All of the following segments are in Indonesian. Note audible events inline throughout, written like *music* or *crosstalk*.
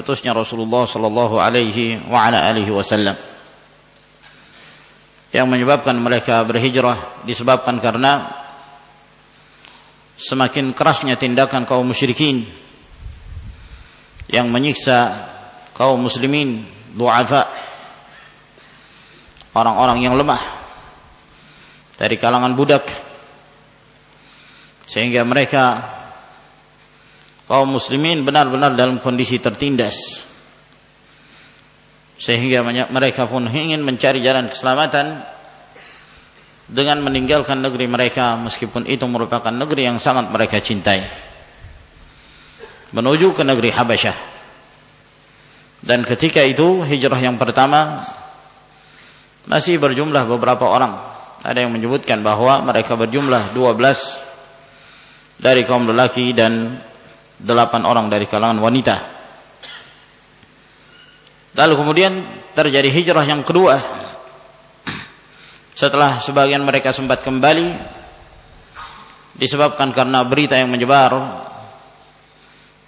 utusnya Rasulullah sallallahu alaihi wa ala alihi wasallam. Yang menyebabkan mereka berhijrah disebabkan karena semakin kerasnya tindakan kaum musyrikin yang menyiksa kaum muslimin du'afa orang-orang yang lemah dari kalangan budak. Sehingga mereka kaum muslimin benar-benar dalam kondisi tertindas. Sehingga mereka pun ingin mencari jalan keselamatan dengan meninggalkan negeri mereka meskipun itu merupakan negeri yang sangat mereka cintai. Menuju ke negeri Habasyah. Dan ketika itu hijrah yang pertama masih berjumlah beberapa orang. Ada yang menyebutkan bahwa mereka berjumlah 12 dari kaum lelaki dan delapan orang dari kalangan wanita. Lalu kemudian terjadi hijrah yang kedua. Setelah sebagian mereka sempat kembali disebabkan karena berita yang menyebar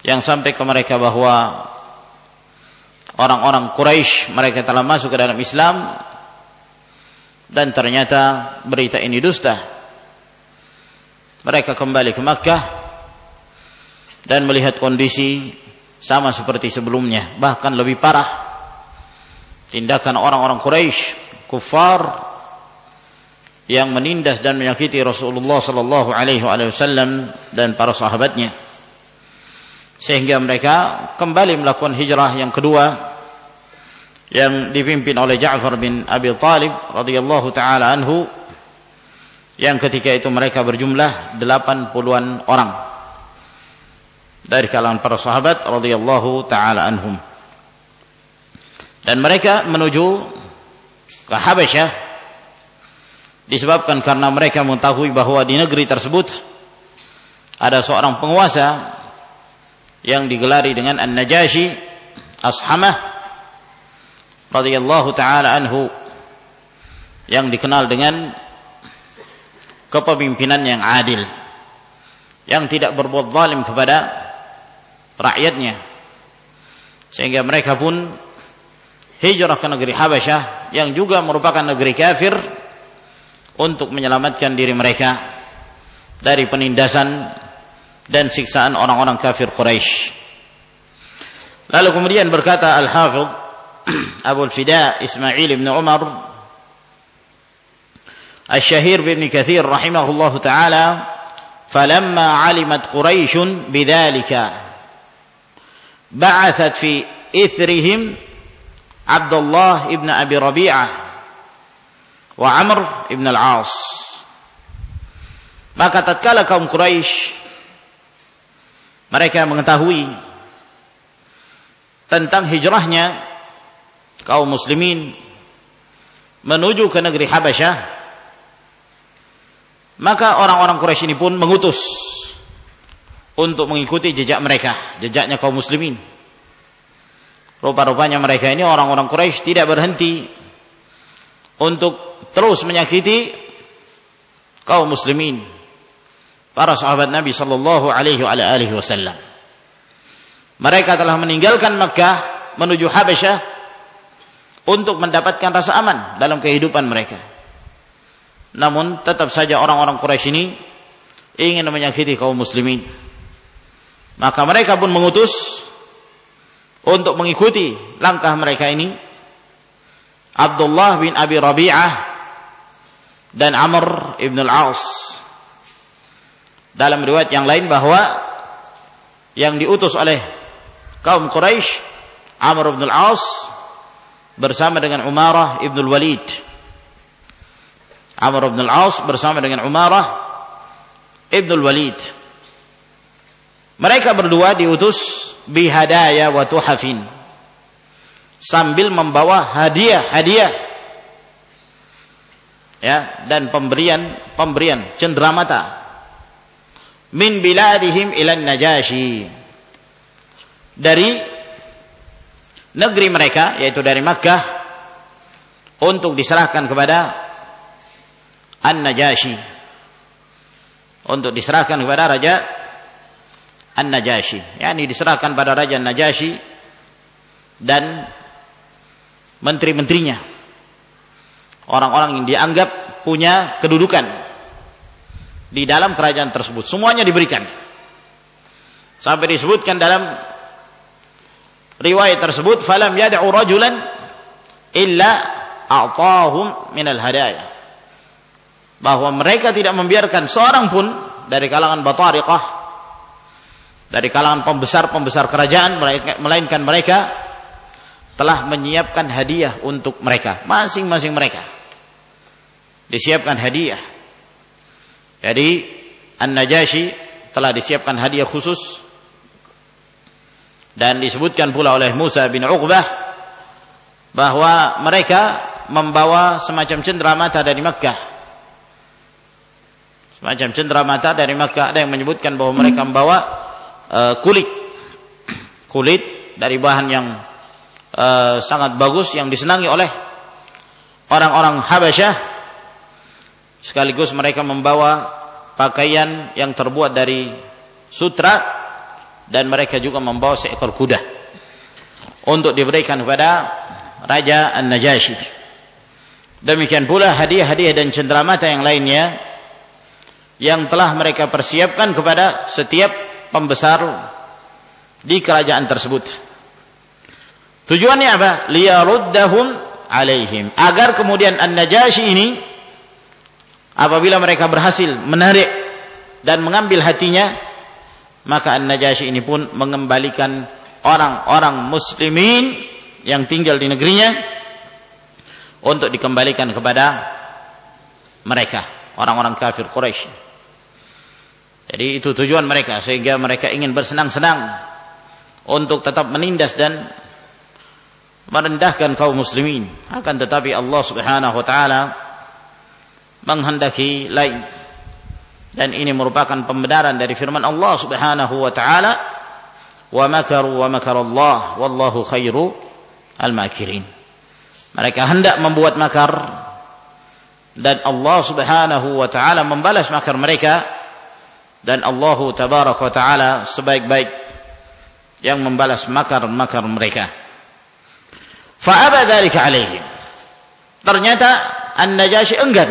yang sampai ke mereka bahwa orang-orang Quraisy mereka telah masuk ke dalam Islam dan ternyata berita ini dusta. Mereka kembali ke Makkah dan melihat kondisi sama seperti sebelumnya bahkan lebih parah. Tindakan orang-orang Quraisy kufar yang menindas dan menyakiti Rasulullah sallallahu alaihi wasallam dan para sahabatnya. Sehingga mereka kembali melakukan hijrah yang kedua yang dipimpin oleh Ja'far bin Abi Talib radhiyallahu taala anhu. Yang ketika itu mereka berjumlah 80-an orang dari kalangan para sahabat radhiyallahu taala anhum. Dan mereka menuju ke Habasyah disebabkan karena mereka mengetahui bahwa di negeri tersebut ada seorang penguasa yang digelari dengan An-Najashi Ashamah radhiyallahu taala anhu yang dikenal dengan kepemimpinan yang adil yang tidak berbuat zalim kepada rakyatnya sehingga mereka pun hijrah ke negeri Habasyah yang juga merupakan negeri kafir untuk menyelamatkan diri mereka dari penindasan dan siksaan orang-orang kafir Quraisy. Lalu kemudian berkata Al-Hafidh *clears throat* Abu Al-Fida Ismail bin Umar Al-Syahir bin Kathir rahimahullahu taala falamma alimat Quraisy bidzalika ba'athat fi ithrihim Abdullah ibn Abi Rabi'ah wa Amr ibn al-As. Maka tatkala kaum Quraisy mereka mengetahui tentang hijrahnya kaum muslimin menuju ke negeri Habasyah maka orang-orang Quraisy ini pun mengutus untuk mengikuti jejak mereka, jejaknya kaum muslimin. Rupa-rupanya mereka ini orang-orang Quraisy tidak berhenti untuk terus menyakiti kaum muslimin. Para sahabat Nabi sallallahu alaihi wasallam. Mereka telah meninggalkan Makkah menuju Habasyah untuk mendapatkan rasa aman dalam kehidupan mereka. Namun tetap saja orang-orang Quraisy ini ingin menyakiti kaum muslimin. Maka mereka pun mengutus untuk mengikuti langkah mereka ini Abdullah bin Abi Rabi'ah dan Amr ibn al-As. Dalam riwayat yang lain bahwa yang diutus oleh kaum Quraisy Amr ibn al-As bersama dengan Umarah ibn al-Walid. Amr ibn al-As bersama dengan Umarah ibn al-Walid. Mereka berdua diutus bihadaya wa tuhafin. Sambil membawa hadiah-hadiah. Ya, dan pemberian-pemberian cenderamata. Min biladihim ilan najashi. Dari negeri mereka, yaitu dari Makkah, untuk diserahkan kepada An-Najashi. Untuk diserahkan kepada Raja An-Najasyi yakni diserahkan pada Raja Najasyi dan menteri-menterinya. Orang-orang yang dianggap punya kedudukan di dalam kerajaan tersebut. Semuanya diberikan. Sampai disebutkan dalam riwayat tersebut, "Falam yad'u rajulan illa a'tahum minal hadaya." Bahwa mereka tidak membiarkan seorang pun dari kalangan batariqah dari kalangan pembesar-pembesar kerajaan melainkan mereka telah menyiapkan hadiah untuk mereka. Masing-masing mereka. Disiapkan hadiah. Jadi An-Najasyi telah disiapkan hadiah khusus. Dan disebutkan pula oleh Musa bin Uqbah bahwa mereka membawa semacam cenderamata dari Makkah. Semacam cenderamata dari Makkah. Ada yang menyebutkan bahwa mereka membawa uh, kulit kulit dari bahan yang uh, sangat bagus yang disenangi oleh orang-orang Habasyah sekaligus mereka membawa pakaian yang terbuat dari sutra dan mereka juga membawa seekor kuda untuk diberikan kepada Raja An-Najasyi. Demikian pula hadiah-hadiah dan cenderamata yang lainnya yang telah mereka persiapkan kepada setiap pembesar di kerajaan tersebut. Tujuannya apa? Liyaruddahum alaihim. Agar kemudian An-Najasyi ini apabila mereka berhasil menarik dan mengambil hatinya maka An-Najasyi ini pun mengembalikan orang-orang muslimin yang tinggal di negerinya untuk dikembalikan kepada mereka orang-orang kafir Quraisy. Jadi itu tujuan mereka sehingga mereka ingin bersenang-senang untuk tetap menindas dan merendahkan kaum muslimin. Akan tetapi Allah Subhanahu wa taala menghendaki lain dan ini merupakan pembenaran dari firman Allah Subhanahu wa taala wa makaru wa makarallah wallahu khairu al-makirin mereka hendak membuat makar dan Allah Subhanahu wa taala membalas makar mereka dan Allah tabaraka taala sebaik-baik yang membalas makar-makar mereka fa aba dzalika alaihim ternyata An-Najasyi enggan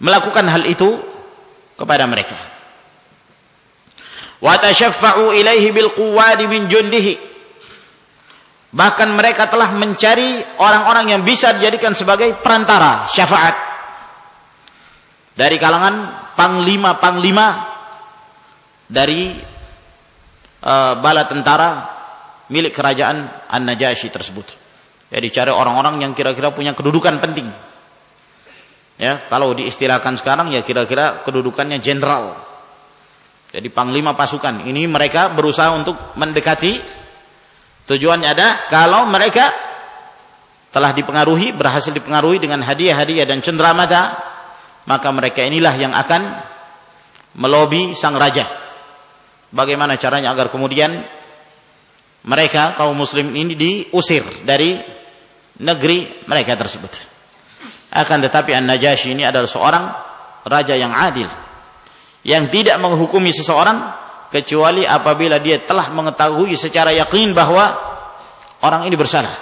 melakukan hal itu kepada mereka. Wa tashaffa'u ilaihi bil quwwadi min jundihi. Bahkan mereka telah mencari orang-orang yang bisa dijadikan sebagai perantara syafaat dari kalangan panglima-panglima dari uh, bala tentara milik kerajaan An-Najasyi tersebut. Jadi cari orang-orang yang kira-kira punya kedudukan penting Ya, kalau diistilahkan sekarang ya kira-kira kedudukannya jenderal. Jadi panglima pasukan. Ini mereka berusaha untuk mendekati tujuannya ada kalau mereka telah dipengaruhi, berhasil dipengaruhi dengan hadiah-hadiah dan cenderamata, maka mereka inilah yang akan melobi sang raja. Bagaimana caranya agar kemudian mereka kaum muslim ini diusir dari negeri mereka tersebut. Akan tetapi An-Najasyi ini adalah seorang raja yang adil. Yang tidak menghukumi seseorang kecuali apabila dia telah mengetahui secara yakin bahwa orang ini bersalah.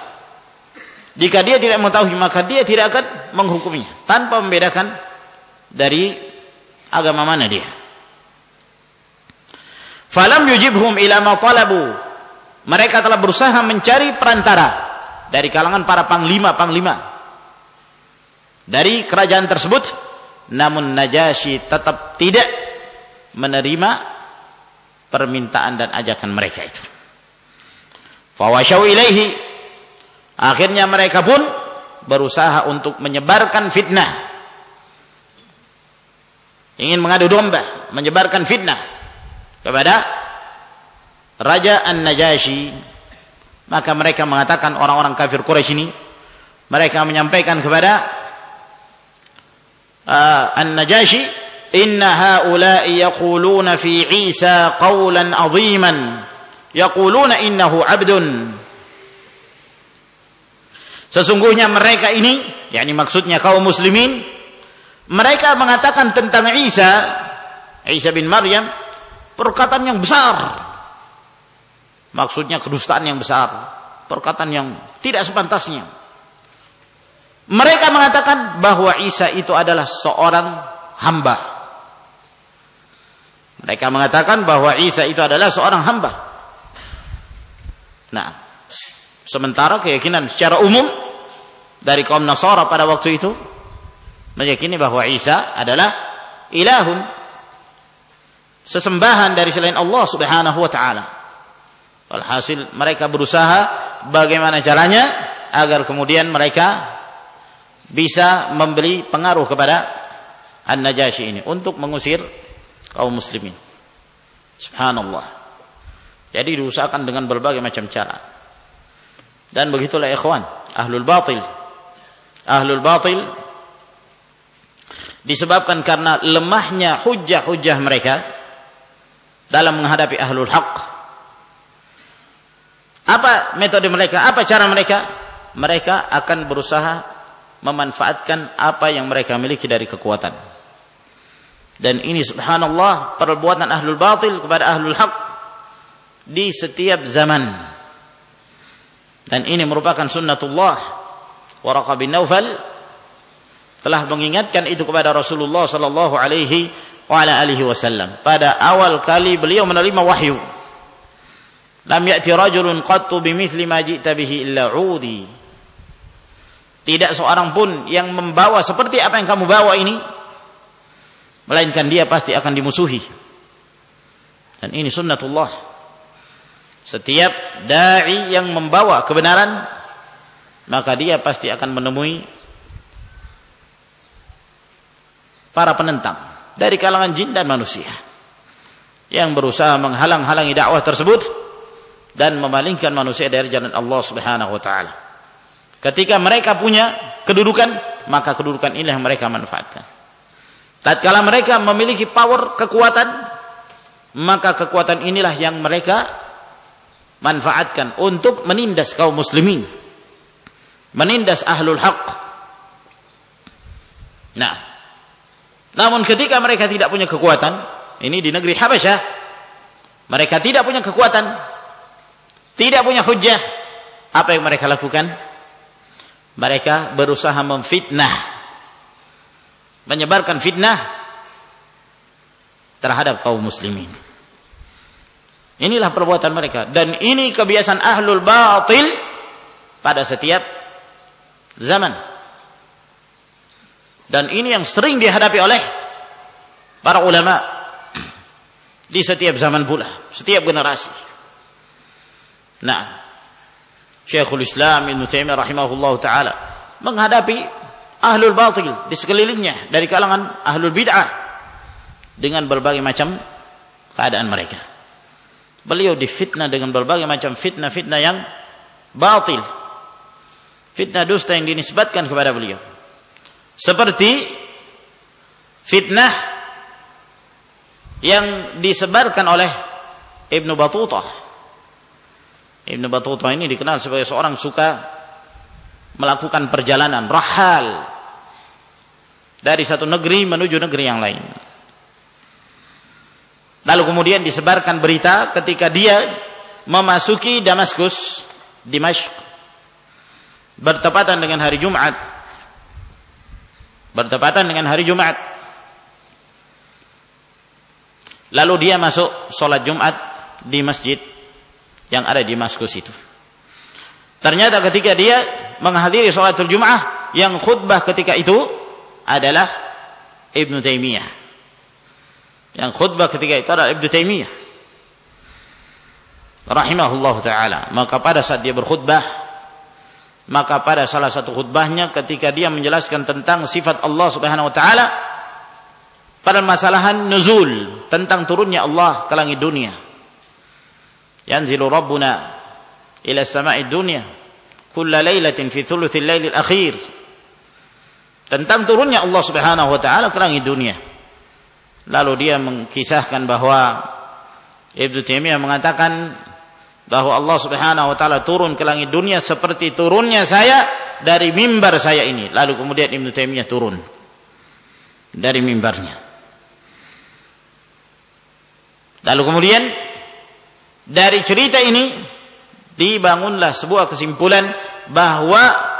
Jika dia tidak mengetahui maka dia tidak akan menghukuminya tanpa membedakan dari agama mana dia. Falam yujibhum ila ma talabu. Mereka telah berusaha mencari perantara dari kalangan para panglima-panglima dari kerajaan tersebut namun Najasyi tetap tidak menerima permintaan dan ajakan mereka itu. Fawashau ilaihi akhirnya mereka pun berusaha untuk menyebarkan fitnah ingin mengadu domba, menyebarkan fitnah kepada Raja An-Najasyi, maka mereka mengatakan orang-orang kafir Quraisy ini mereka menyampaikan kepada uh, An-Najasyi, "Inna haula'i yaquluna fi Isa qawlan 'aziman, yaquluna innahu 'abdun." Sesungguhnya mereka ini, yakni maksudnya kaum muslimin mereka mengatakan tentang Isa, Isa bin Maryam, perkataan yang besar. Maksudnya kedustaan yang besar, perkataan yang tidak sepantasnya. Mereka mengatakan bahwa Isa itu adalah seorang hamba. Mereka mengatakan bahwa Isa itu adalah seorang hamba. Nah, sementara keyakinan secara umum dari kaum Nasara pada waktu itu meyakini bahwa Isa adalah ilahun sesembahan dari selain Allah Subhanahu wa taala. Alhasil mereka berusaha bagaimana caranya agar kemudian mereka bisa memberi pengaruh kepada An-Najasyi ini untuk mengusir kaum muslimin. Subhanallah. Jadi diusahakan dengan berbagai macam cara. Dan begitulah ikhwan, ahlul batil. Ahlul batil disebabkan karena lemahnya hujah-hujah mereka dalam menghadapi ahlul haq apa metode mereka? Apa cara mereka? Mereka akan berusaha memanfaatkan apa yang mereka miliki dari kekuatan. Dan ini subhanallah perbuatan ahlul batil kepada ahlul haq di setiap zaman. Dan ini merupakan sunnatullah. Waraqah bin Naufal telah mengingatkan itu kepada Rasulullah sallallahu alaihi wa ala alihi wasallam pada awal kali beliau menerima wahyu Lam ya'ti rajulun qattu bimithli ma ji'ta bihi illa 'udi. Tidak seorang pun yang membawa seperti apa yang kamu bawa ini melainkan dia pasti akan dimusuhi. Dan ini sunnatullah. Setiap dai yang membawa kebenaran maka dia pasti akan menemui para penentang dari kalangan jin dan manusia yang berusaha menghalang-halangi dakwah tersebut dan memalingkan manusia dari jalan Allah Subhanahu wa taala. Ketika mereka punya kedudukan, maka kedudukan ini yang mereka manfaatkan. Tatkala mereka memiliki power, kekuatan, maka kekuatan inilah yang mereka manfaatkan untuk menindas kaum muslimin. Menindas ahlul haq. Nah, namun ketika mereka tidak punya kekuatan, ini di negeri Habasyah, mereka tidak punya kekuatan, tidak punya hujah, apa yang mereka lakukan? Mereka berusaha memfitnah, menyebarkan fitnah terhadap kaum muslimin. Inilah perbuatan mereka dan ini kebiasaan ahlul batil pada setiap zaman. Dan ini yang sering dihadapi oleh para ulama di setiap zaman pula, setiap generasi. Nah, Syekhul Islam Ibn Taimiyah rahimahullah taala menghadapi ahlul batil di sekelilingnya dari kalangan ahlul bid'ah dengan berbagai macam keadaan mereka. Beliau difitnah dengan berbagai macam fitnah-fitnah yang batil. Fitnah dusta yang dinisbatkan kepada beliau. Seperti fitnah yang disebarkan oleh Ibnu Batutah Ibn Battuta ini dikenal sebagai seorang suka melakukan perjalanan rahal dari satu negeri menuju negeri yang lain. Lalu kemudian disebarkan berita ketika dia memasuki Damaskus, Dimashq, bertepatan dengan hari Jumat. Bertepatan dengan hari Jumat. Lalu dia masuk sholat Jumat di masjid yang ada di Maskus itu. Ternyata ketika dia menghadiri sholatul Jum'ah yang khutbah ketika itu adalah Ibnu Taimiyah. Yang khutbah ketika itu adalah Ibnu Taimiyah. Rahimahullah taala. Maka pada saat dia berkhutbah maka pada salah satu khutbahnya ketika dia menjelaskan tentang sifat Allah Subhanahu wa taala pada masalahan nuzul tentang turunnya Allah ke langit dunia. Yanzilu rabbuna ila sama'i dunya kulla lailatin fi thuluthil lailil akhir. Tentang turunnya Allah Subhanahu wa taala ke langit dunia. Lalu dia mengkisahkan bahwa Ibnu Taimiyah mengatakan bahwa Allah Subhanahu wa taala turun ke langit dunia seperti turunnya saya dari mimbar saya ini. Lalu kemudian Ibnu Taimiyah turun dari mimbarnya. Lalu kemudian dari cerita ini dibangunlah sebuah kesimpulan bahwa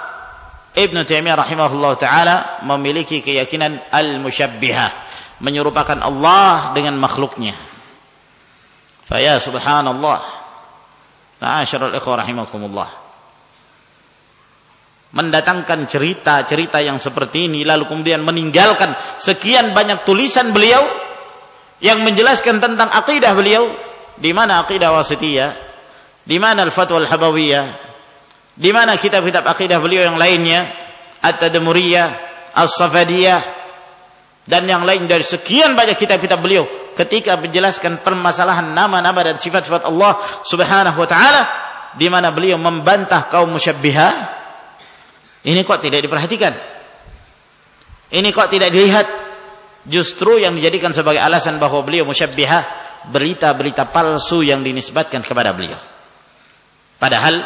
Ibn Taimiyah rahimahullah taala memiliki keyakinan al-musyabbihah, menyerupakan Allah dengan makhluknya. Faya subhanallah. Ma'asyiral ikhwah rahimakumullah. Mendatangkan cerita-cerita yang seperti ini lalu kemudian meninggalkan sekian banyak tulisan beliau yang menjelaskan tentang akidah beliau di mana akidah wasitiyah di mana al-fatwa al-habawiyah? Di mana kitab-kitab akidah beliau yang lainnya? At-Tadmuriyah, As-Safadiyah dan yang lain dari sekian banyak kitab-kitab beliau ketika menjelaskan permasalahan nama-nama dan sifat-sifat Allah Subhanahu wa taala di mana beliau membantah kaum musyabbihah ini kok tidak diperhatikan? Ini kok tidak dilihat? Justru yang dijadikan sebagai alasan bahwa beliau musyabbihah berita-berita palsu yang dinisbatkan kepada beliau. Padahal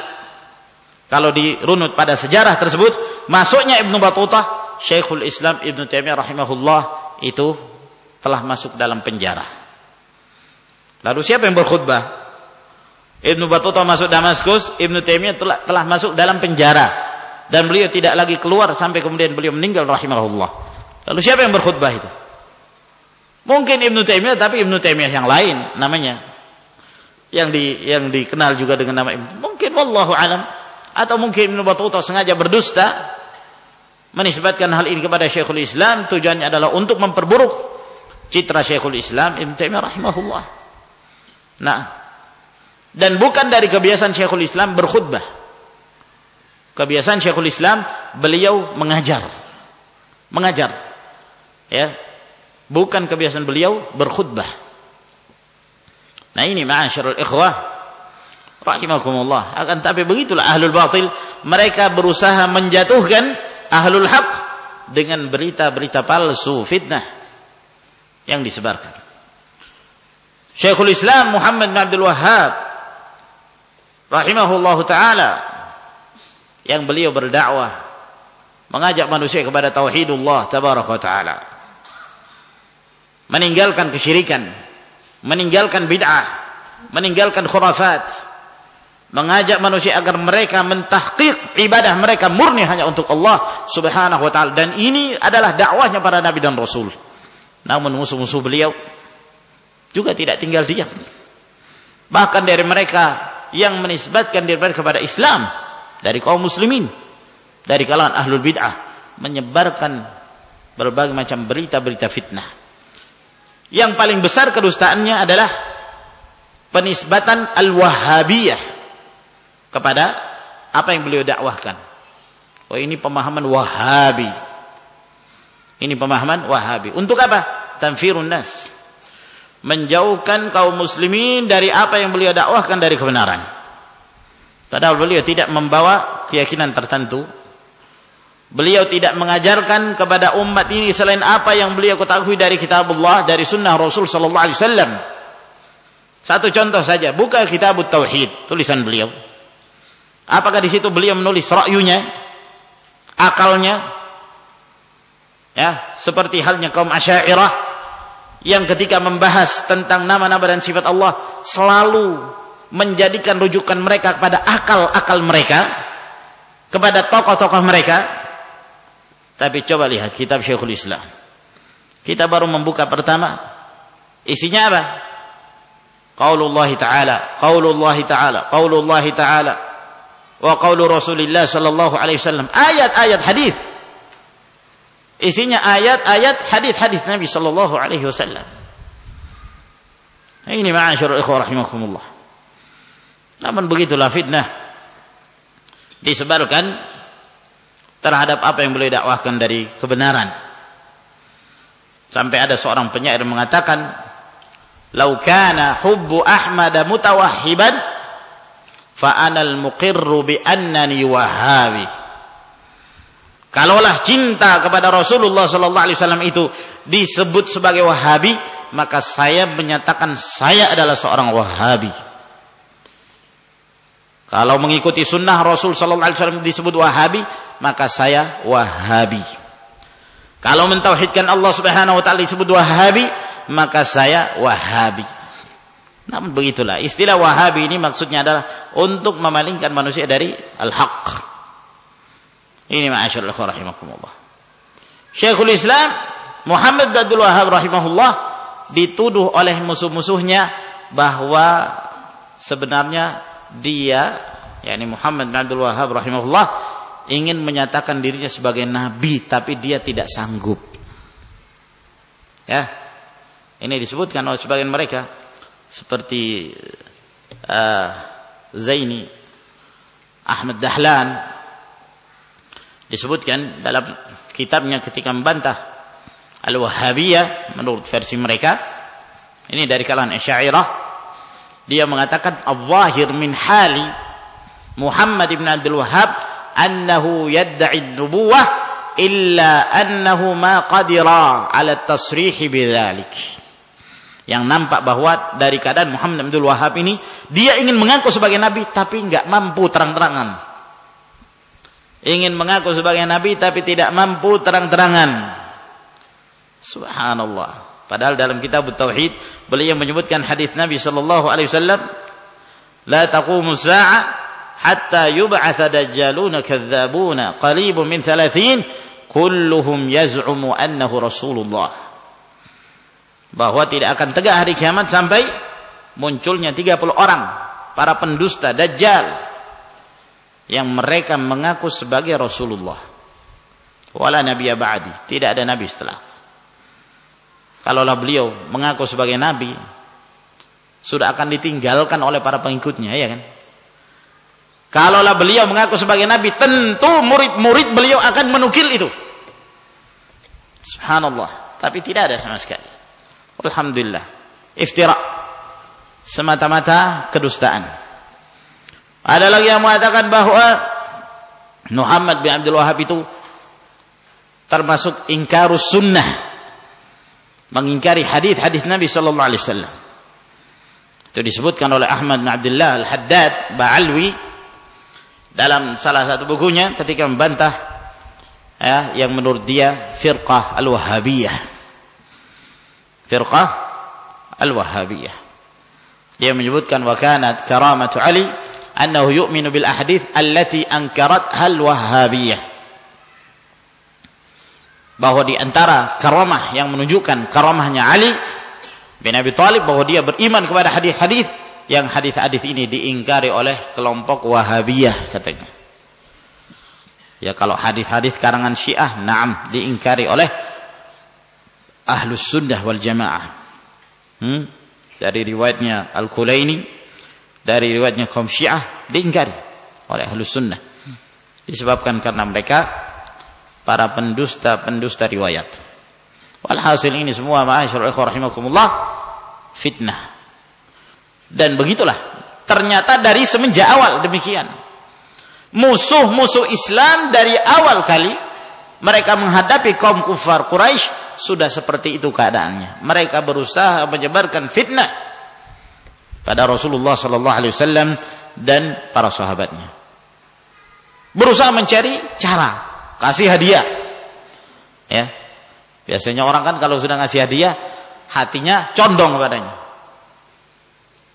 kalau dirunut pada sejarah tersebut, masuknya Ibnu Battutah, Syekhul Islam Ibnu Taimiyah rahimahullah itu telah masuk dalam penjara. Lalu siapa yang berkhutbah? Ibnu Battutah masuk Damaskus, Ibnu Taimiyah telah, telah masuk dalam penjara dan beliau tidak lagi keluar sampai kemudian beliau meninggal rahimahullah. Lalu siapa yang berkhutbah itu? Mungkin Ibnu Taimiyah tapi Ibnu Taimiyah yang lain namanya yang di yang dikenal juga dengan nama Ibnu mungkin wallahu alam atau mungkin Ibnu Battutah sengaja berdusta menisbatkan hal ini kepada Syekhul Islam tujuannya adalah untuk memperburuk citra Syekhul Islam Ibnu Taimiyah rahimahullah. Nah, dan bukan dari kebiasaan Syekhul Islam berkhutbah. Kebiasaan Syekhul Islam beliau mengajar. Mengajar. Ya. Bukan kebiasaan beliau berkhutbah. Nah ini ma'asyarul ikhwah rahimakumullah. Akan tapi begitulah ahlul batil, mereka berusaha menjatuhkan ahlul haq dengan berita-berita palsu fitnah yang disebarkan. Syekhul Islam Muhammad bin Abdul Wahhab rahimahullahu taala yang beliau berdakwah mengajak manusia kepada tauhidullah tabaraka taala meninggalkan kesyirikan meninggalkan bid'ah, meninggalkan khurafat, mengajak manusia agar mereka mentahqiq ibadah mereka murni hanya untuk Allah Subhanahu wa taala dan ini adalah dakwahnya para nabi dan rasul. Namun musuh-musuh beliau juga tidak tinggal diam. Bahkan dari mereka yang menisbatkan diri mereka kepada Islam dari kaum muslimin, dari kalangan ahlul bid'ah menyebarkan berbagai macam berita-berita fitnah. Yang paling besar kedustaannya adalah penisbatan al-wahhabiyah kepada apa yang beliau dakwahkan. Oh ini pemahaman wahabi. Ini pemahaman wahabi. Untuk apa? Tanfirun nas. Menjauhkan kaum muslimin dari apa yang beliau dakwahkan dari kebenaran. Padahal beliau tidak membawa keyakinan tertentu Beliau tidak mengajarkan kepada umat ini selain apa yang beliau ketahui dari kitab Allah, dari sunnah Rasul sallallahu alaihi wasallam. Satu contoh saja, buka kitab tauhid, tulisan beliau. Apakah di situ beliau menulis ra'yunya, akalnya? Ya, seperti halnya kaum Asy'ariyah yang ketika membahas tentang nama-nama dan sifat Allah selalu menjadikan rujukan mereka kepada akal-akal mereka, kepada tokoh-tokoh mereka, tapi coba lihat kitab Syekhul Islam. Kita baru membuka pertama. Isinya apa? Qaulullah Ta'ala. Qaulullah Ta'ala. Qaulullah Ta'ala. Wa qaulu Rasulillah sallallahu alaihi wasallam. Ayat-ayat hadis. Isinya ayat-ayat hadis-hadis Nabi sallallahu alaihi wasallam. Ini ma'asyarul ikhwah rahimakumullah. Namun begitulah fitnah disebarkan terhadap apa yang beliau dakwahkan dari kebenaran. Sampai ada seorang penyair mengatakan, "Lau kana hubbu Ahmad mutawahhiban fa anal muqirru bi annani wahabi." Kalaulah cinta kepada Rasulullah sallallahu alaihi wasallam itu disebut sebagai Wahabi, maka saya menyatakan saya adalah seorang Wahabi. Kalau mengikuti sunnah Rasul sallallahu alaihi wasallam disebut Wahabi, maka saya Wahabi. Kalau mentauhidkan Allah Subhanahu wa taala disebut Wahabi, maka saya Wahabi. Namun begitulah, istilah Wahabi ini maksudnya adalah untuk memalingkan manusia dari al-haq. Ini ma'asyarul rahimakumullah. Syekhul Islam Muhammad bin Abdul Wahab rahimahullah dituduh oleh musuh-musuhnya bahwa sebenarnya dia yakni Muhammad bin Abdul Wahab rahimahullah ingin menyatakan dirinya sebagai nabi tapi dia tidak sanggup. Ya. Ini disebutkan oleh sebagian mereka seperti uh, Zaini Ahmad Dahlan disebutkan dalam kitabnya ketika membantah Al-Wahhabiyah menurut versi mereka ini dari kalangan Asy'ariyah dia mengatakan al-zahir min hali Muhammad ibn Abdul Wahhab annahu yad'i nubuwah illa annahu ma qadira ala tasrih bidzalik. Yang nampak bahwa dari keadaan Muhammad Abdul Wahab ini dia ingin mengaku sebagai nabi tapi nggak mampu terang-terangan ingin mengaku sebagai nabi tapi tidak mampu terang-terangan. Subhanallah. Padahal dalam kitab tauhid beliau menyebutkan hadis Nabi sallallahu alaihi wasallam la taqumu sa'a hatta yub'atha dajjaluna kadzabuna qalibun min 30 kulluhum yaz'umu annahu rasulullah. Bahwa tidak akan tegak hari kiamat sampai munculnya 30 orang para pendusta dajjal yang mereka mengaku sebagai Rasulullah. Wala nabiyya ba'di, tidak ada nabi setelah. Kalaulah beliau mengaku sebagai nabi, sudah akan ditinggalkan oleh para pengikutnya, ya kan? Kalaulah beliau mengaku sebagai nabi, tentu murid-murid beliau akan menukil itu. Subhanallah, tapi tidak ada sama sekali. Alhamdulillah. Iftira. Semata-mata kedustaan. Ada lagi yang mengatakan bahwa Muhammad bin Abdul Wahab itu termasuk ingkarus sunnah. Mengingkari hadis-hadis Nabi sallallahu alaihi wasallam. Itu disebutkan oleh Ahmad bin Abdullah Al-Haddad Ba'alwi dalam salah satu bukunya ketika membantah ya, yang menurut dia firqah al-Wahhabiyah firqah al-Wahhabiyah. Dia menyebutkan wa kanat karamatu Ali annahu yu'minu bil ahadits allati ankarat al-Wahhabiyah. Bahwa di antara karamah yang menunjukkan karamahnya Ali bin Abi Thalib bahwa dia beriman kepada hadis-hadis yang hadis-hadis ini diingkari oleh kelompok Wahabiyah katanya. Ya kalau hadis-hadis karangan Syiah, naam diingkari oleh ahlus sunnah wal jamaah. Hmm? Dari riwayatnya Al-Kulaini, dari riwayatnya kaum Syiah diingkari oleh ahlus sunnah. Disebabkan karena mereka para pendusta-pendusta riwayat. Walhasil ini semua rahimakumullah fitnah. Dan begitulah. Ternyata dari semenjak awal demikian. Musuh-musuh Islam dari awal kali mereka menghadapi kaum kufar Quraisy sudah seperti itu keadaannya. Mereka berusaha menyebarkan fitnah pada Rasulullah sallallahu alaihi wasallam dan para sahabatnya. Berusaha mencari cara kasih hadiah. Ya. Biasanya orang kan kalau sudah ngasih hadiah hatinya condong kepadanya.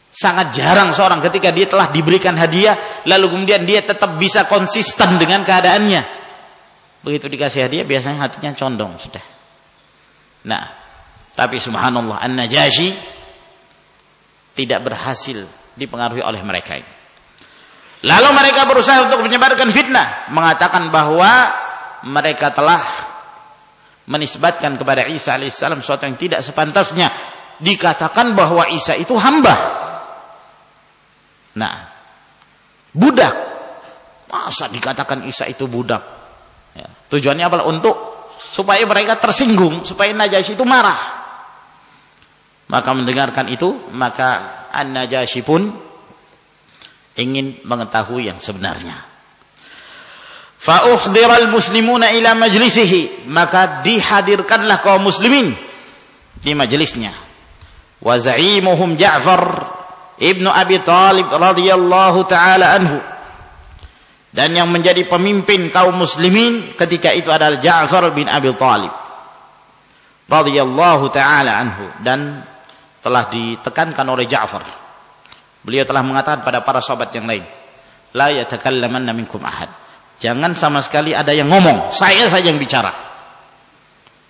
Sangat jarang seorang ketika dia telah diberikan hadiah lalu kemudian dia tetap bisa konsisten dengan keadaannya. Begitu dikasih hadiah biasanya hatinya condong sudah. Nah, tapi subhanallah An-Najasyi tidak berhasil dipengaruhi oleh mereka ini. Lalu mereka berusaha untuk menyebarkan fitnah, mengatakan bahwa mereka telah menisbatkan kepada Isa alaihissalam sesuatu yang tidak sepantasnya. Dikatakan bahwa Isa itu hamba. Nah, budak. Masa dikatakan Isa itu budak? Ya, tujuannya apa? Untuk supaya mereka tersinggung, supaya Najasyi itu marah. Maka mendengarkan itu, maka An-Najasyi pun ingin mengetahui yang sebenarnya. Fa'uhdiral muslimuna ila majlisihi. Maka dihadirkanlah kaum muslimin di majlisnya. Wa za'imuhum Ja'far ibnu Abi Talib radhiyallahu taala anhu dan yang menjadi pemimpin kaum muslimin ketika itu adalah Ja'far bin Abi Talib radhiyallahu taala anhu dan telah ditekankan oleh Ja'far Beliau telah mengatakan pada para sahabat yang lain, la yatakallamanna minkum ahad. Jangan sama sekali ada yang ngomong, saya saja yang bicara.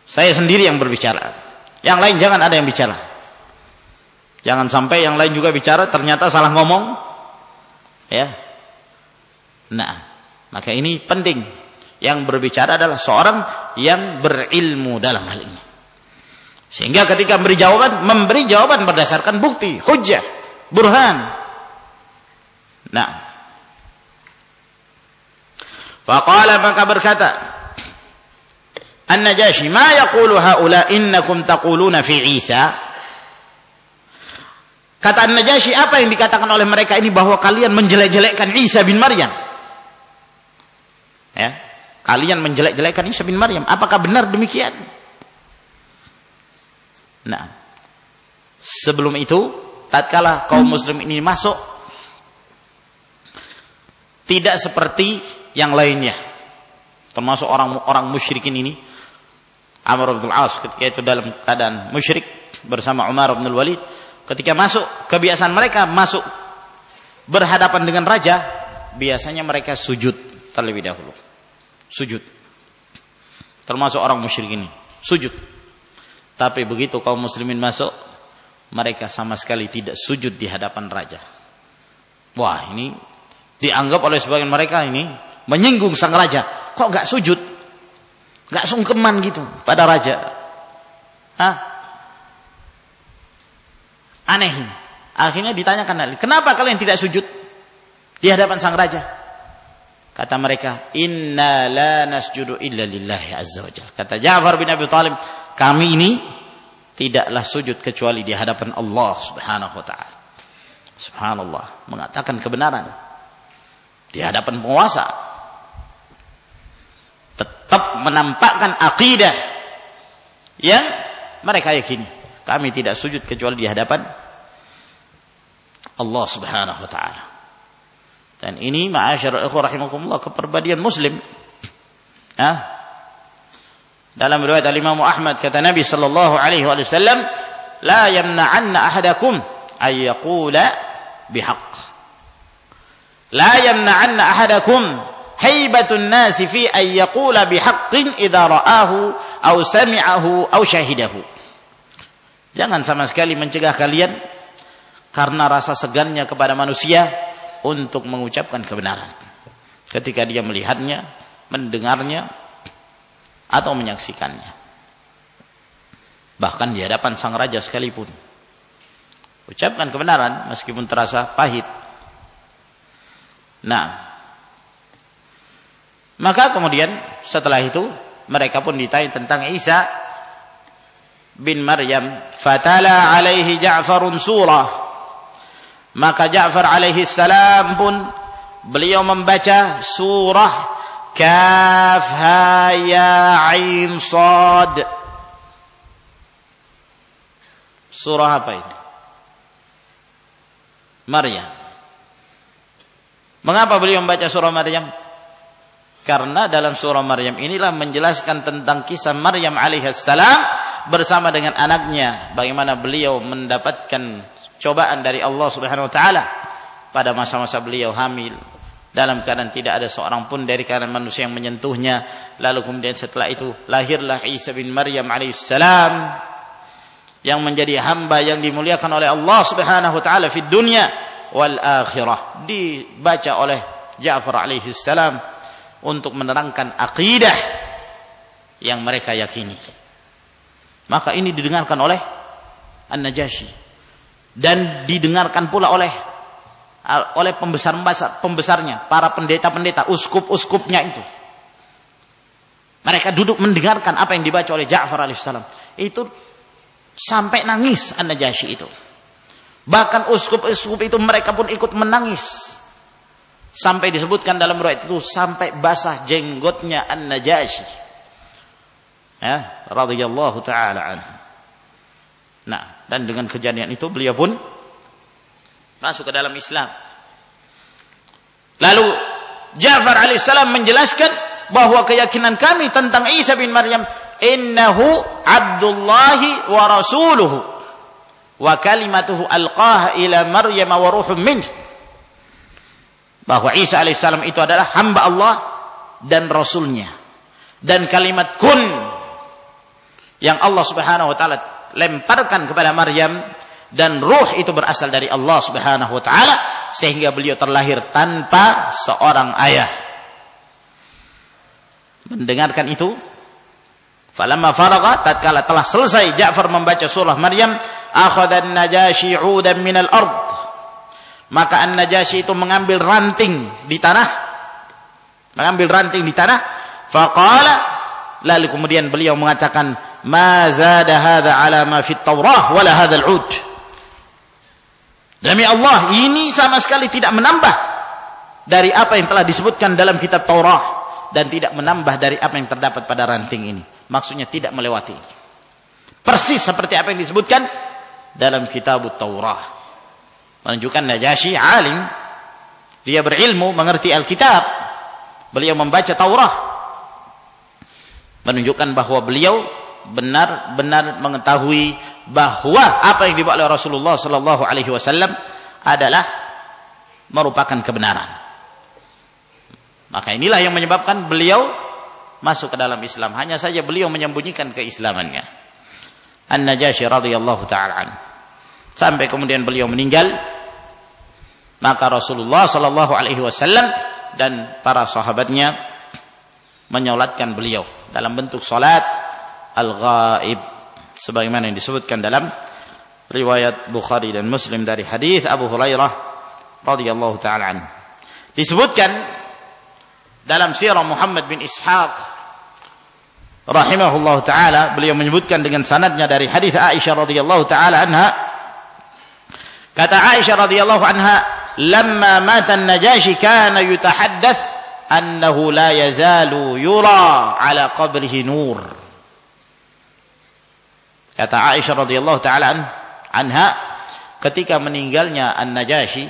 Saya sendiri yang berbicara. Yang lain jangan ada yang bicara. Jangan sampai yang lain juga bicara ternyata salah ngomong. Ya. Nah, maka ini penting. Yang berbicara adalah seorang yang berilmu dalam hal ini. Sehingga ketika memberi jawaban, memberi jawaban berdasarkan bukti, hujjah, burhan. Nah, Faqala maka berkata An-Najashi ma yaqulu haula innakum taquluna fi Isa? Kata An-Najashi apa yang dikatakan oleh mereka ini bahwa kalian menjelek-jelekkan Isa bin Maryam? Ya. Kalian menjelek-jelekkan Isa bin Maryam. Apakah benar demikian Nah. Sebelum itu tatkala kaum muslim ini masuk tidak seperti yang lainnya. Termasuk orang-orang musyrikin ini Amr bin Al-As ketika itu dalam keadaan musyrik bersama Umar bin Al-Walid ketika masuk kebiasaan mereka masuk berhadapan dengan raja biasanya mereka sujud terlebih dahulu. Sujud. Termasuk orang musyrik ini sujud tapi begitu kaum muslimin masuk mereka sama sekali tidak sujud di hadapan raja wah ini dianggap oleh sebagian mereka ini menyinggung sang raja. Kok nggak sujud? Nggak sungkeman gitu pada raja. Hah? Aneh. Akhirnya ditanyakan lagi, kenapa kalian tidak sujud di hadapan sang raja? Kata mereka, Inna la nasjudu illa lillahi azza wa jalla. Kata Ja'far bin Abi Talib, kami ini tidaklah sujud kecuali di hadapan Allah subhanahu wa ta'ala. Subhanallah. Mengatakan kebenaran. Di hadapan penguasa tetap menampakkan akidah yang mereka yakini. Kami tidak sujud kecuali di hadapan Allah Subhanahu wa taala. Dan ini ma'asyiral ikhwah rahimakumullah keperbadian muslim. Hah? Dalam riwayat Al-Imam Ahmad kata Nabi sallallahu alaihi wasallam, "La yamna'anna ahadakum ay yaqula bihaq." La yamna'anna ahadakum haibatun nasi fi an yaqula bihaqqin idza ra'ahu aw sami'ahu aw syahidahu. Jangan sama sekali mencegah kalian karena rasa segannya kepada manusia untuk mengucapkan kebenaran. Ketika dia melihatnya, mendengarnya atau menyaksikannya. Bahkan di hadapan sang raja sekalipun. Ucapkan kebenaran meskipun terasa pahit. Nah, maka kemudian setelah itu mereka pun ditanya tentang Isa bin Maryam. Fatala alaihi Ja'farun surah. Maka Ja'far alaihi salam pun beliau membaca surah Kaf Ha Ya Ain Sad. Surah apa itu? Maryam. Mengapa beliau membaca surah Maryam? Karena dalam surah Maryam inilah menjelaskan tentang kisah Maryam alaihissalam bersama dengan anaknya. Bagaimana beliau mendapatkan cobaan dari Allah subhanahu wa ta'ala pada masa-masa beliau hamil. Dalam keadaan tidak ada seorang pun dari kalangan manusia yang menyentuhnya. Lalu kemudian setelah itu lahirlah Isa bin Maryam alaihissalam. Yang menjadi hamba yang dimuliakan oleh Allah subhanahu wa ta'ala di dunia wal akhirah. Dibaca oleh Ja'far alaihissalam untuk menerangkan akidah yang mereka yakini. Maka ini didengarkan oleh An-Najasyi dan didengarkan pula oleh oleh pembesar pembesarnya, para pendeta-pendeta, uskup-uskupnya itu. Mereka duduk mendengarkan apa yang dibaca oleh Ja'far alaihissalam. Itu sampai nangis An-Najasyi itu. Bahkan uskup-uskup itu mereka pun ikut menangis Sampai disebutkan dalam riwayat itu sampai basah jenggotnya An-Najasyi. Ya, radhiyallahu taala. Nah, dan dengan kejadian itu beliau pun masuk ke dalam Islam. Lalu Ja'far alaihissalam menjelaskan bahwa keyakinan kami tentang Isa bin Maryam innahu abdullahi wa rasuluhu. wa kalimatuhu alqaha ila Maryam wa ruhum minhu bahwa Isa alaihissalam itu adalah hamba Allah dan rasulnya dan kalimat kun yang Allah Subhanahu wa taala lemparkan kepada Maryam dan ruh itu berasal dari Allah Subhanahu wa taala sehingga beliau terlahir tanpa seorang ayah. Mendengarkan itu falamma faraga tatkala telah selesai Ja'far membaca surah Maryam akhadha an-najashi 'udan minal ard. Maka An-Najasyi itu mengambil ranting di tanah mengambil ranting di tanah faqala lalu kemudian beliau mengatakan ma zada hadha ala ma fit Taurah wala hadha al-ud demi Allah ini sama sekali tidak menambah dari apa yang telah disebutkan dalam kitab Taurat dan tidak menambah dari apa yang terdapat pada ranting ini. Maksudnya tidak melewati. Persis seperti apa yang disebutkan dalam kitab Taurat. Menunjukkan Najasyi alim. Dia berilmu mengerti Alkitab. Beliau membaca Taurat. Menunjukkan bahwa beliau benar-benar mengetahui bahwa apa yang dibawa oleh Rasulullah sallallahu alaihi wasallam adalah merupakan kebenaran. Maka inilah yang menyebabkan beliau masuk ke dalam Islam. Hanya saja beliau menyembunyikan keislamannya. An-Najasyi radhiyallahu sampai kemudian beliau meninggal maka Rasulullah sallallahu alaihi wasallam dan para sahabatnya menyolatkan beliau dalam bentuk salat al-ghaib sebagaimana yang disebutkan dalam riwayat Bukhari dan Muslim dari hadis Abu Hurairah radhiyallahu taala anhu disebutkan dalam sirah Muhammad bin Ishaq rahimahullah taala beliau menyebutkan dengan sanadnya dari hadis Aisyah radhiyallahu taala anha Kata Aisyah radhiyallahu anha, "Lamma mata an-Najashi kana yutahaddath annahu la yazalu yura ala qabrihi nur." Kata Aisyah radhiyallahu taala anha, ketika meninggalnya An-Najashi,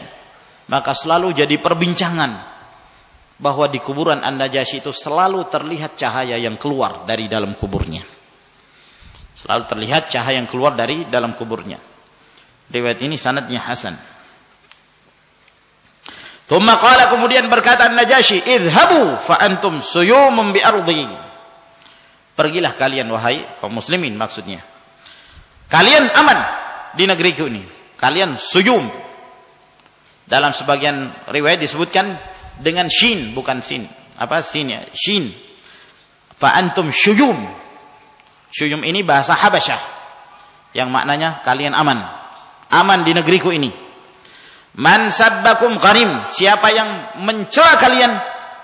maka selalu jadi perbincangan bahwa di kuburan An-Najashi itu selalu terlihat cahaya yang keluar dari dalam kuburnya. Selalu terlihat cahaya yang keluar dari dalam kuburnya. Riwayat ini sanadnya hasan. Thumma qala kemudian berkata Najasyi, "Idhabu fa antum suyumun bi ardi." Pergilah kalian wahai kaum muslimin maksudnya. Kalian aman di negeriku ini. Kalian suyum. Dalam sebagian riwayat disebutkan dengan shin bukan sin. Apa sinnya? Shin. Fa antum. Syuyum ini bahasa Habasyah yang maknanya kalian aman aman di negeriku ini. Man sabbakum gharim, siapa yang mencela kalian,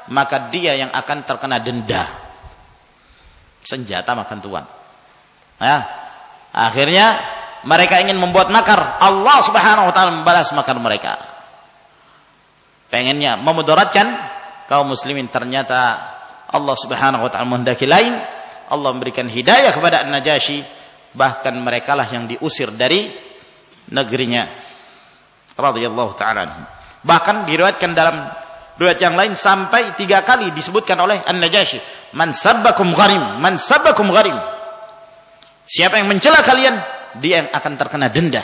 maka dia yang akan terkena denda. Senjata makan tuan. Ya. Akhirnya mereka ingin membuat makar. Allah Subhanahu wa taala membalas makar mereka. Pengennya memudaratkan kaum muslimin. Ternyata Allah Subhanahu wa taala menghendaki lain. Allah memberikan hidayah kepada An-Najasyi bahkan merekalah yang diusir dari negerinya. Radhiyallahu taala bahkan diriwayatkan dalam riwayat yang lain sampai tiga kali disebutkan oleh An-Najasyi man sabbakum gharim. Man sabbakum gharim siapa yang mencela kalian dia yang akan terkena denda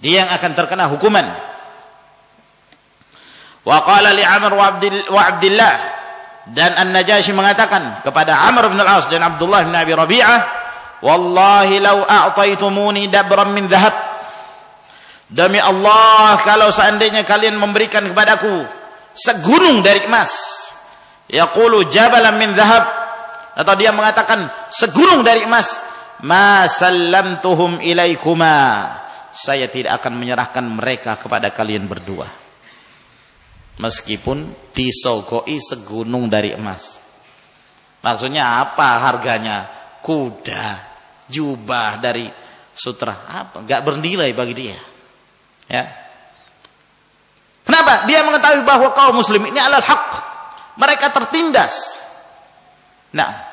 dia yang akan terkena hukuman wa qala li Amr wa Abdullah dan An-Najasyi mengatakan kepada Amr bin Al-As dan Abdullah bin Abi Rabi'ah Wallahi lau a'taitumuni dabran min dhahab. Demi Allah kalau seandainya kalian memberikan kepadaku segunung dari emas. Yaqulu jabalan min dhahab atau dia mengatakan segunung dari emas, ma sallamtuhum ilaikuma. Saya tidak akan menyerahkan mereka kepada kalian berdua. Meskipun disogoi segunung dari emas. Maksudnya apa harganya? Kuda jubah dari sutra apa nggak bernilai bagi dia ya kenapa dia mengetahui bahwa kaum muslim ini adalah hak mereka tertindas nah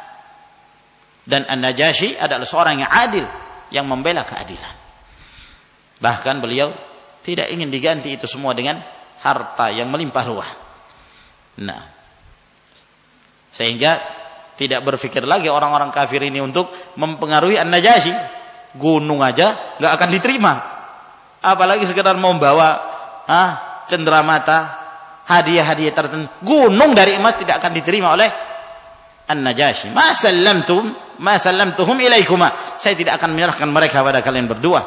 dan An-Najasyi adalah seorang yang adil yang membela keadilan bahkan beliau tidak ingin diganti itu semua dengan harta yang melimpah ruah nah sehingga tidak berpikir lagi orang-orang kafir ini untuk mempengaruhi An-Najasyi. gunung aja nggak akan diterima. Apalagi sekedar membawa ah, cenderamata, hadiah-hadiah tertentu. Gunung dari emas tidak akan diterima oleh An-Najasyi. Ma sallamtum, ma sallamtuhum ilaikuma. Saya tidak akan menyerahkan mereka pada kalian berdua.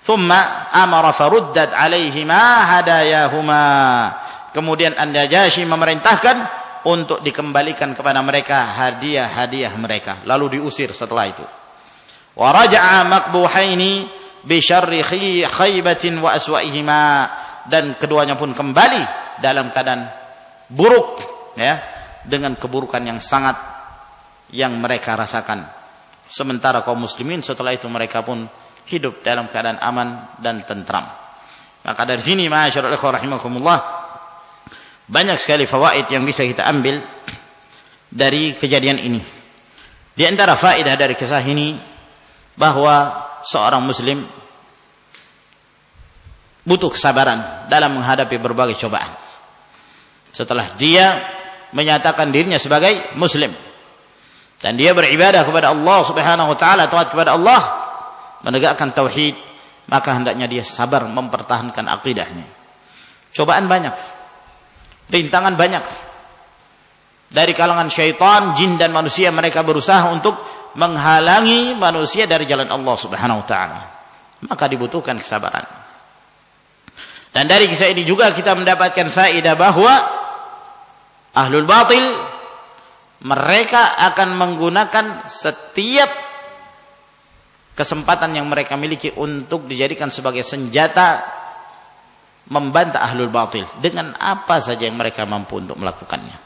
Thumma amara faruddat alaihima hadayahuma. Kemudian An-Najasyi memerintahkan untuk dikembalikan kepada mereka hadiah-hadiah mereka. Lalu diusir setelah itu. Wa raja'a maqbuhaini bi syarri khaybatin wa aswa'ihima dan keduanya pun kembali dalam keadaan buruk ya dengan keburukan yang sangat yang mereka rasakan. Sementara kaum muslimin setelah itu mereka pun hidup dalam keadaan aman dan tentram. Maka dari sini masyaallah rahimakumullah banyak sekali fawaid yang bisa kita ambil dari kejadian ini. Di antara faedah dari kisah ini bahwa seorang muslim butuh kesabaran dalam menghadapi berbagai cobaan. Setelah dia menyatakan dirinya sebagai muslim dan dia beribadah kepada Allah Subhanahu wa taala, taat kepada Allah, menegakkan tauhid, maka hendaknya dia sabar mempertahankan akidahnya. Cobaan banyak. Rintangan banyak. Dari kalangan syaitan, jin dan manusia mereka berusaha untuk menghalangi manusia dari jalan Allah Subhanahu wa taala. Maka dibutuhkan kesabaran. Dan dari kisah ini juga kita mendapatkan faedah bahwa ahlul batil mereka akan menggunakan setiap kesempatan yang mereka miliki untuk dijadikan sebagai senjata membantah ahlul batil dengan apa saja yang mereka mampu untuk melakukannya.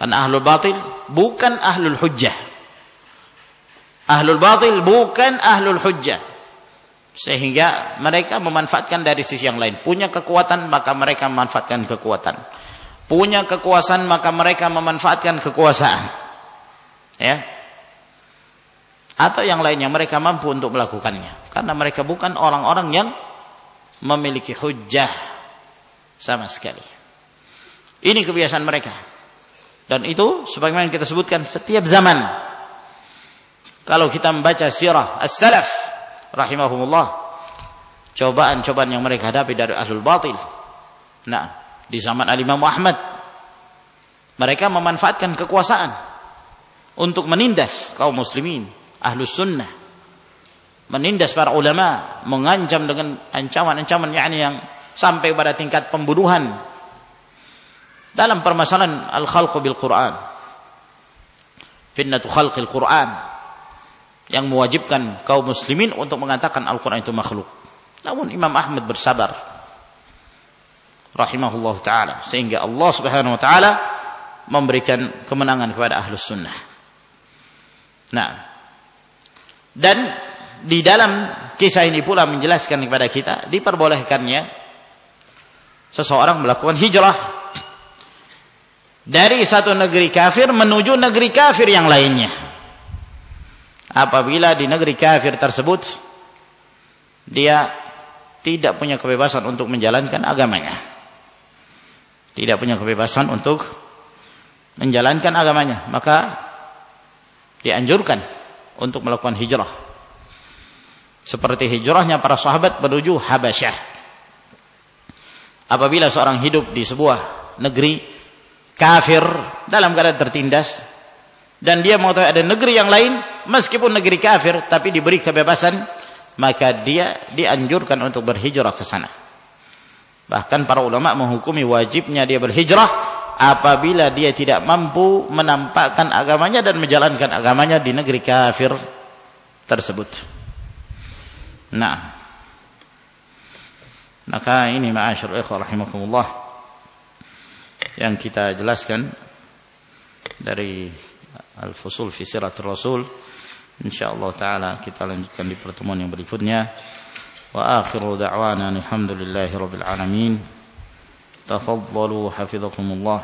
Karena ahlul batil bukan ahlul hujjah. Ahlul batil bukan ahlul hujjah. Sehingga mereka memanfaatkan dari sisi yang lain. Punya kekuatan maka mereka memanfaatkan kekuatan. Punya kekuasaan maka mereka memanfaatkan kekuasaan. Ya. Atau yang lainnya mereka mampu untuk melakukannya. Karena mereka bukan orang-orang yang memiliki hujah sama sekali. Ini kebiasaan mereka. Dan itu sebagaimana kita sebutkan setiap zaman. Kalau kita membaca sirah as-salaf rahimahumullah cobaan-cobaan yang mereka hadapi dari ahlul batil nah di zaman al-Imam Ahmad. Mereka memanfaatkan kekuasaan untuk menindas kaum muslimin ahlus sunnah. Menindas para ulama mengancam dengan ancaman-ancaman yakni yang sampai pada tingkat pembunuhan. Dalam permasalahan al-khalqu bil Quran. Fitnatu khalqil Quran. Yang mewajibkan kaum muslimin untuk mengatakan Al-Quran itu makhluk. Namun Imam Ahmad bersabar. Rahimahullah ta'ala. Sehingga Allah subhanahu wa ta'ala memberikan kemenangan kepada ahlus sunnah. Nah. Dan di dalam kisah ini pula menjelaskan kepada kita diperbolehkannya seseorang melakukan hijrah dari satu negeri kafir menuju negeri kafir yang lainnya apabila di negeri kafir tersebut dia tidak punya kebebasan untuk menjalankan agamanya. Tidak punya kebebasan untuk menjalankan agamanya, maka dianjurkan untuk melakukan hijrah. Seperti hijrahnya para sahabat menuju Habasyah. Apabila seorang hidup di sebuah negeri kafir dalam keadaan tertindas, dan dia mau tahu ada negeri yang lain meskipun negeri kafir tapi diberi kebebasan maka dia dianjurkan untuk berhijrah ke sana bahkan para ulama menghukumi wajibnya dia berhijrah apabila dia tidak mampu menampakkan agamanya dan menjalankan agamanya di negeri kafir tersebut nah maka ini ma'asyur ikhwah rahimakumullah yang kita jelaskan dari Al-Fusul fi Siratul Rasul. Insyaallah taala kita lanjutkan di pertemuan yang berikutnya. وآخر دعوانا الحمد لله رب العالمين. تفضلوا حفظكم الله.